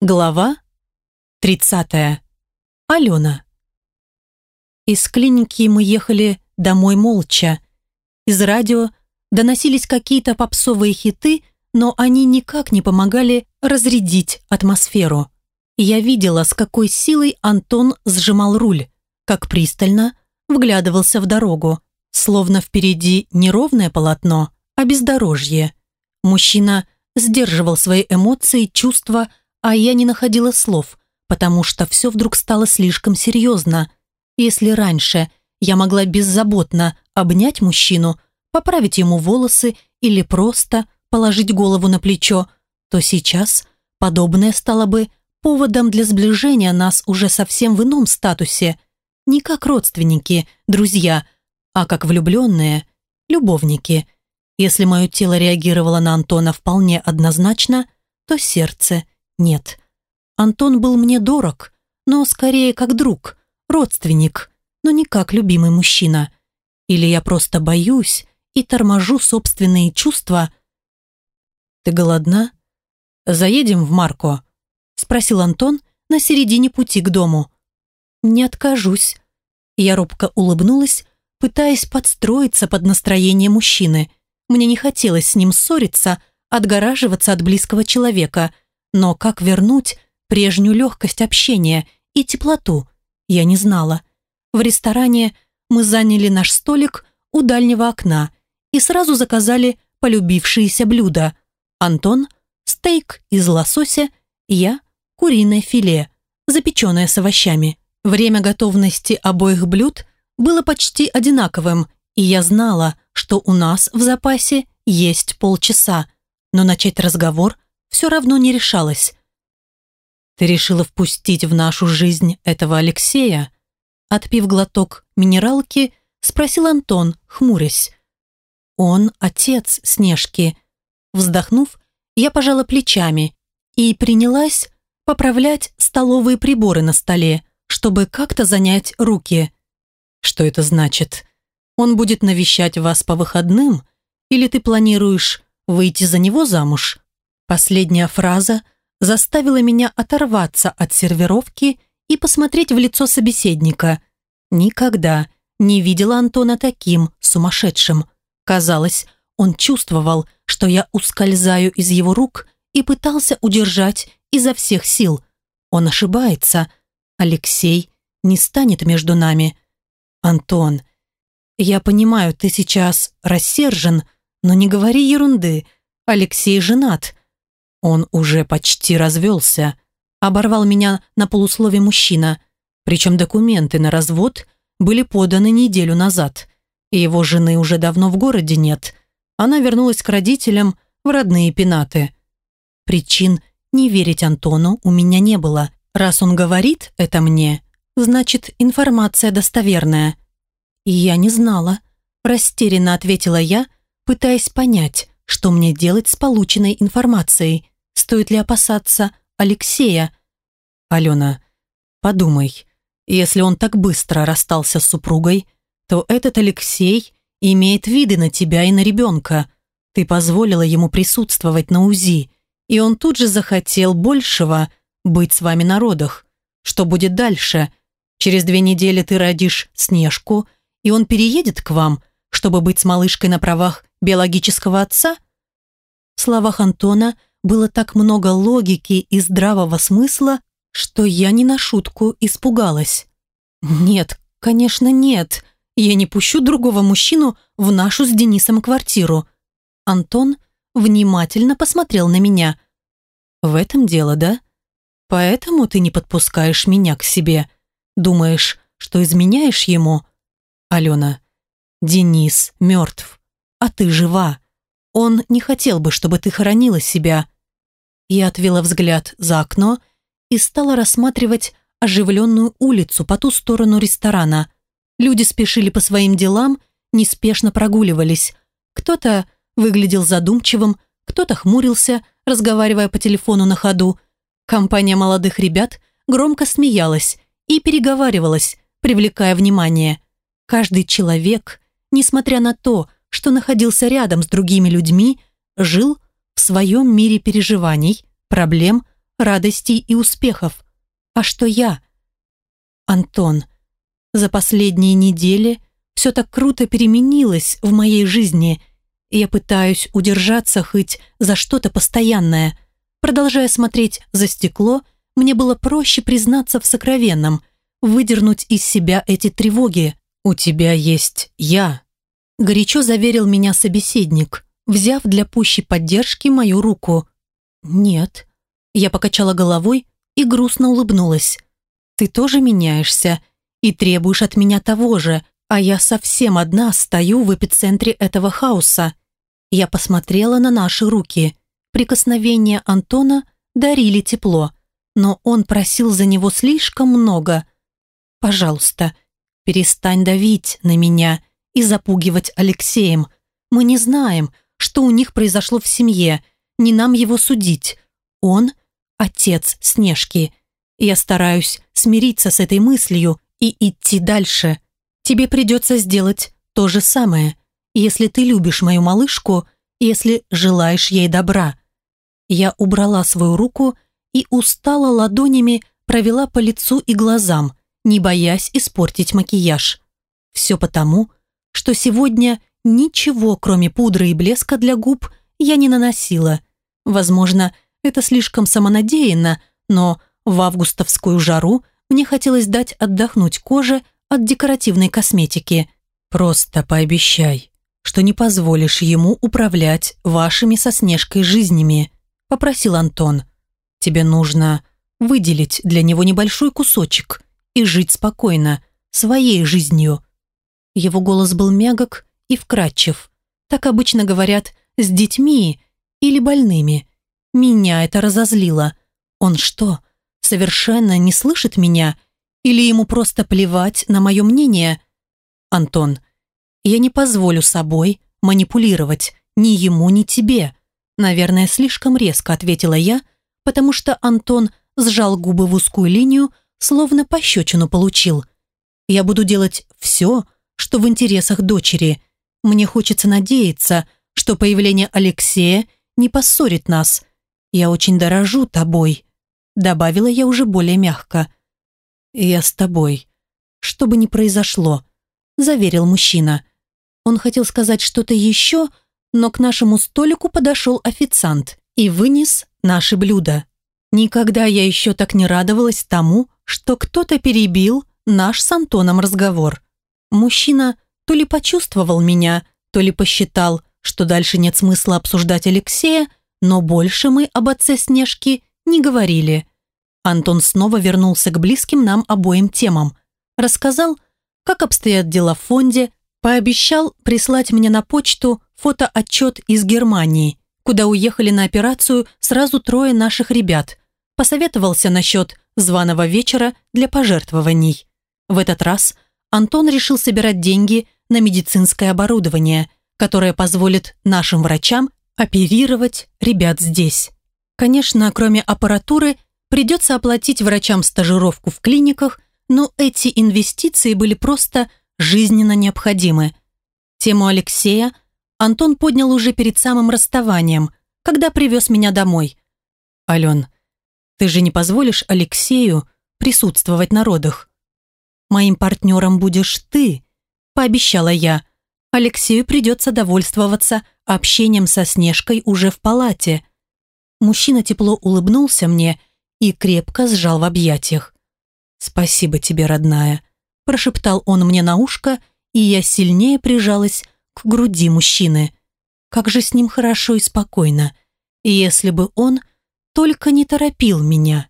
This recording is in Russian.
Глава 30. Алена. Из клиники мы ехали домой молча. Из радио доносились какие-то попсовые хиты, но они никак не помогали разрядить атмосферу. Я видела, с какой силой Антон сжимал руль, как пристально вглядывался в дорогу, словно впереди не ровное полотно, а бездорожье. Мужчина сдерживал свои эмоции, чувства, а я не находила слов, потому что все вдруг стало слишком серьезно. Если раньше я могла беззаботно обнять мужчину, поправить ему волосы или просто положить голову на плечо, то сейчас подобное стало бы поводом для сближения нас уже совсем в ином статусе. Не как родственники, друзья, а как влюбленные, любовники. Если мое тело реагировало на Антона вполне однозначно, то сердце – нет. Антон был мне дорог, но скорее как друг, родственник, но не как любимый мужчина. Или я просто боюсь и торможу собственные чувства. «Ты голодна? Заедем в Марко?» – спросил Антон на середине пути к дому. «Не откажусь». Я робко улыбнулась, пытаясь подстроиться под настроение мужчины. Мне не хотелось с ним ссориться, отгораживаться от близкого человека – но как вернуть прежнюю легкость общения и теплоту, я не знала. В ресторане мы заняли наш столик у дальнего окна и сразу заказали полюбившиеся блюда. Антон – стейк из лосося, я – куриное филе, запеченное с овощами. Время готовности обоих блюд было почти одинаковым, и я знала, что у нас в запасе есть полчаса, но начать разговор все равно не решалась. «Ты решила впустить в нашу жизнь этого Алексея?» Отпив глоток минералки, спросил Антон, хмурясь. «Он отец Снежки». Вздохнув, я пожала плечами и принялась поправлять столовые приборы на столе, чтобы как-то занять руки. «Что это значит? Он будет навещать вас по выходным? Или ты планируешь выйти за него замуж?» Последняя фраза заставила меня оторваться от сервировки и посмотреть в лицо собеседника. Никогда не видела Антона таким сумасшедшим. Казалось, он чувствовал, что я ускользаю из его рук и пытался удержать изо всех сил. Он ошибается. Алексей не станет между нами. Антон, я понимаю, ты сейчас рассержен, но не говори ерунды. Алексей женат. Он уже почти развелся. Оборвал меня на полуслове мужчина. Причем документы на развод были поданы неделю назад. И его жены уже давно в городе нет. Она вернулась к родителям в родные пенаты. Причин не верить Антону у меня не было. Раз он говорит это мне, значит, информация достоверная. Я не знала. Растерянно ответила я, пытаясь понять, что мне делать с полученной информацией. Стоит ли опасаться Алексея? Алена, подумай, если он так быстро расстался с супругой, то этот Алексей имеет виды на тебя и на ребенка. Ты позволила ему присутствовать на УЗИ, и он тут же захотел большего быть с вами на родах. Что будет дальше? Через две недели ты родишь Снежку, и он переедет к вам, чтобы быть с малышкой на правах биологического отца? В словах Антона – было так много логики и здравого смысла, что я не на шутку испугалась. Нет, конечно, нет. Я не пущу другого мужчину в нашу с Денисом квартиру. Антон внимательно посмотрел на меня. В этом дело, да? Поэтому ты не подпускаешь меня к себе. Думаешь, что изменяешь ему? Алена, Денис мертв, а ты жива. Он не хотел бы, чтобы ты хоронила себя. Я отвела взгляд за окно и стала рассматривать оживленную улицу по ту сторону ресторана. Люди спешили по своим делам, неспешно прогуливались. Кто-то выглядел задумчивым, кто-то хмурился, разговаривая по телефону на ходу. Компания молодых ребят громко смеялась и переговаривалась, привлекая внимание. Каждый человек, несмотря на то, что находился рядом с другими людьми, жил своем мире переживаний, проблем, радостей и успехов. А что я? Антон, за последние недели все так круто переменилось в моей жизни. Я пытаюсь удержаться хоть за что-то постоянное. Продолжая смотреть за стекло, мне было проще признаться в сокровенном, выдернуть из себя эти тревоги. «У тебя есть я», – горячо заверил меня собеседник, взяв для пущей поддержки мою руку. «Нет». Я покачала головой и грустно улыбнулась. «Ты тоже меняешься и требуешь от меня того же, а я совсем одна стою в эпицентре этого хаоса». Я посмотрела на наши руки. Прикосновения Антона дарили тепло, но он просил за него слишком много. «Пожалуйста, перестань давить на меня и запугивать Алексеем. Мы не знаем, что у них произошло в семье, не нам его судить. Он – отец Снежки. Я стараюсь смириться с этой мыслью и идти дальше. Тебе придется сделать то же самое, если ты любишь мою малышку, если желаешь ей добра. Я убрала свою руку и устала ладонями провела по лицу и глазам, не боясь испортить макияж. Все потому, что сегодня ничего, кроме пудры и блеска для губ, я не наносила. Возможно, это слишком самонадеянно, но в августовскую жару мне хотелось дать отдохнуть коже от декоративной косметики. Просто пообещай, что не позволишь ему управлять вашими со Снежкой жизнями, попросил Антон. Тебе нужно выделить для него небольшой кусочек и жить спокойно, своей жизнью. Его голос был мягок и вкрадчив. Так обычно говорят с детьми или больными. Меня это разозлило. Он что, совершенно не слышит меня? Или ему просто плевать на мое мнение? Антон, я не позволю собой манипулировать ни ему, ни тебе. Наверное, слишком резко ответила я, потому что Антон сжал губы в узкую линию, словно пощечину получил. Я буду делать все, что в интересах дочери. Мне хочется надеяться, что появление Алексея не поссорит нас. Я очень дорожу тобой», — добавила я уже более мягко. «Я с тобой. Что бы ни произошло», — заверил мужчина. Он хотел сказать что-то еще, но к нашему столику подошел официант и вынес наши блюда. Никогда я еще так не радовалась тому, что кто-то перебил наш с Антоном разговор. Мужчина то ли почувствовал меня, то ли посчитал, что дальше нет смысла обсуждать Алексея, но больше мы об отце Снежки не говорили. Антон снова вернулся к близким нам обоим темам. Рассказал, как обстоят дела в фонде, пообещал прислать мне на почту фотоотчет из Германии, куда уехали на операцию сразу трое наших ребят. Посоветовался насчет званого вечера для пожертвований. В этот раз Антон решил собирать деньги на медицинское оборудование, которое позволит нашим врачам оперировать ребят здесь. Конечно, кроме аппаратуры, придется оплатить врачам стажировку в клиниках, но эти инвестиции были просто жизненно необходимы. Тему Алексея Антон поднял уже перед самым расставанием, когда привез меня домой. «Ален, ты же не позволишь Алексею присутствовать на родах?» «Моим партнером будешь ты», – пообещала я. Алексею придется довольствоваться общением со Снежкой уже в палате. Мужчина тепло улыбнулся мне и крепко сжал в объятиях. «Спасибо тебе, родная», – прошептал он мне на ушко, и я сильнее прижалась к груди мужчины. Как же с ним хорошо и спокойно. Если бы он только не торопил меня.